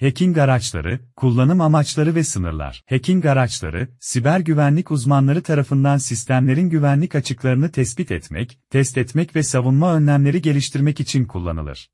Hacking araçları, kullanım amaçları ve sınırlar. Hacking araçları, siber güvenlik uzmanları tarafından sistemlerin güvenlik açıklarını tespit etmek, test etmek ve savunma önlemleri geliştirmek için kullanılır.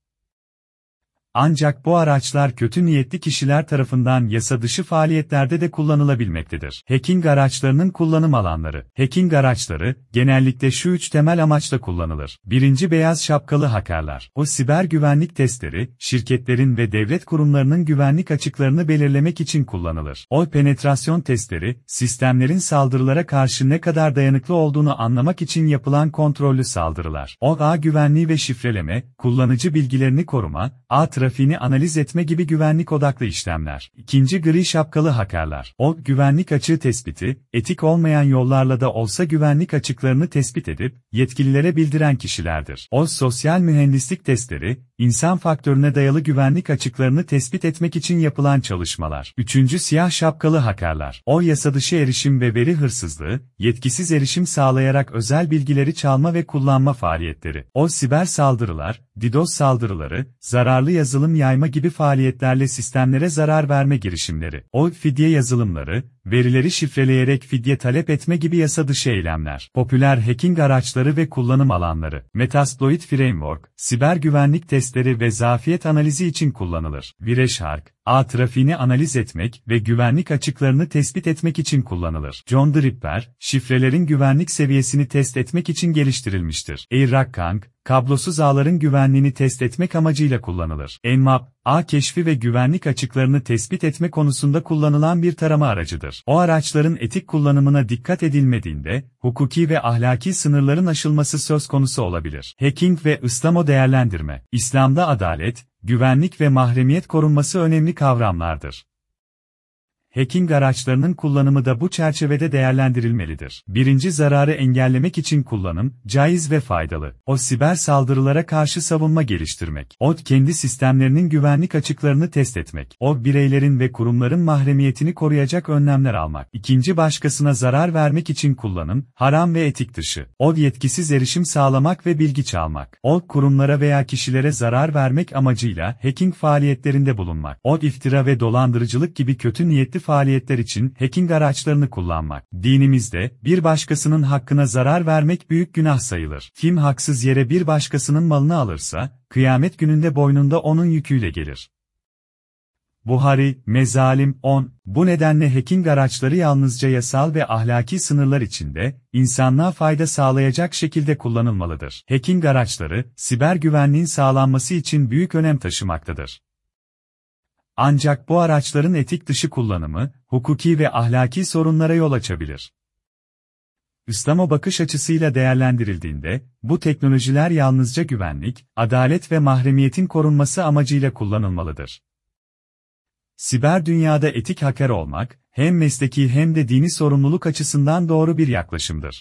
Ancak bu araçlar kötü niyetli kişiler tarafından yasa dışı faaliyetlerde de kullanılabilmektedir. Hacking araçlarının kullanım alanları. Hacking araçları, genellikle şu üç temel amaçla kullanılır. Birinci beyaz şapkalı hackerlar. O siber güvenlik testleri, şirketlerin ve devlet kurumlarının güvenlik açıklarını belirlemek için kullanılır. O penetrasyon testleri, sistemlerin saldırılara karşı ne kadar dayanıklı olduğunu anlamak için yapılan kontrollü saldırılar. O ağ güvenliği ve şifreleme, kullanıcı bilgilerini koruma, ağ trafiğini analiz etme gibi güvenlik odaklı işlemler. İkinci gri şapkalı hackerlar. O, güvenlik açığı tespiti, etik olmayan yollarla da olsa güvenlik açıklarını tespit edip, yetkililere bildiren kişilerdir. O, sosyal mühendislik testleri, insan faktörüne dayalı güvenlik açıklarını tespit etmek için yapılan çalışmalar. Üçüncü siyah şapkalı hackerlar. O, yasadışı erişim ve veri hırsızlığı, yetkisiz erişim sağlayarak özel bilgileri çalma ve kullanma faaliyetleri. O, siber saldırılar, DDoS saldırıları, zararlı yazılım yayma gibi faaliyetlerle sistemlere zarar verme girişimleri. O, fidye yazılımları, verileri şifreleyerek fidye talep etme gibi yasa dışı eylemler. Popüler hacking araçları ve kullanım alanları. Metasploit Framework, siber güvenlik testleri ve zafiyet analizi için kullanılır. Wireshark, ağ trafiğini analiz etmek ve güvenlik açıklarını tespit etmek için kullanılır. John Dripper, şifrelerin güvenlik seviyesini test etmek için geliştirilmiştir. AirRankang, kablosuz ağların güvenliğini test etmek amacıyla kullanılır. Nmap, ağ keşfi ve güvenlik açıklarını tespit etme konusunda kullanılan bir tarama aracıdır. O araçların etik kullanımına dikkat edilmediğinde, hukuki ve ahlaki sınırların aşılması söz konusu olabilir. Hacking ve ıslamo değerlendirme. İslam'da adalet, güvenlik ve mahremiyet korunması önemli kavramlardır. Hacking araçlarının kullanımı da bu çerçevede değerlendirilmelidir. Birinci zararı engellemek için kullanım, caiz ve faydalı. O siber saldırılara karşı savunma geliştirmek. O kendi sistemlerinin güvenlik açıklarını test etmek. O bireylerin ve kurumların mahremiyetini koruyacak önlemler almak. İkinci başkasına zarar vermek için kullanım, haram ve etik dışı. O yetkisiz erişim sağlamak ve bilgi çalmak. O kurumlara veya kişilere zarar vermek amacıyla hacking faaliyetlerinde bulunmak. O iftira ve dolandırıcılık gibi kötü niyetli faaliyetler için hacking araçlarını kullanmak. Dinimizde, bir başkasının hakkına zarar vermek büyük günah sayılır. Kim haksız yere bir başkasının malını alırsa, kıyamet gününde boynunda onun yüküyle gelir. Buhari, Mezalim 10, bu nedenle hacking araçları yalnızca yasal ve ahlaki sınırlar içinde, insanlığa fayda sağlayacak şekilde kullanılmalıdır. Hacking araçları, siber güvenliğin sağlanması için büyük önem taşımaktadır. Ancak bu araçların etik dışı kullanımı, hukuki ve ahlaki sorunlara yol açabilir. İslam'a bakış açısıyla değerlendirildiğinde, bu teknolojiler yalnızca güvenlik, adalet ve mahremiyetin korunması amacıyla kullanılmalıdır. Siber dünyada etik haker olmak, hem mesleki hem de dini sorumluluk açısından doğru bir yaklaşımdır.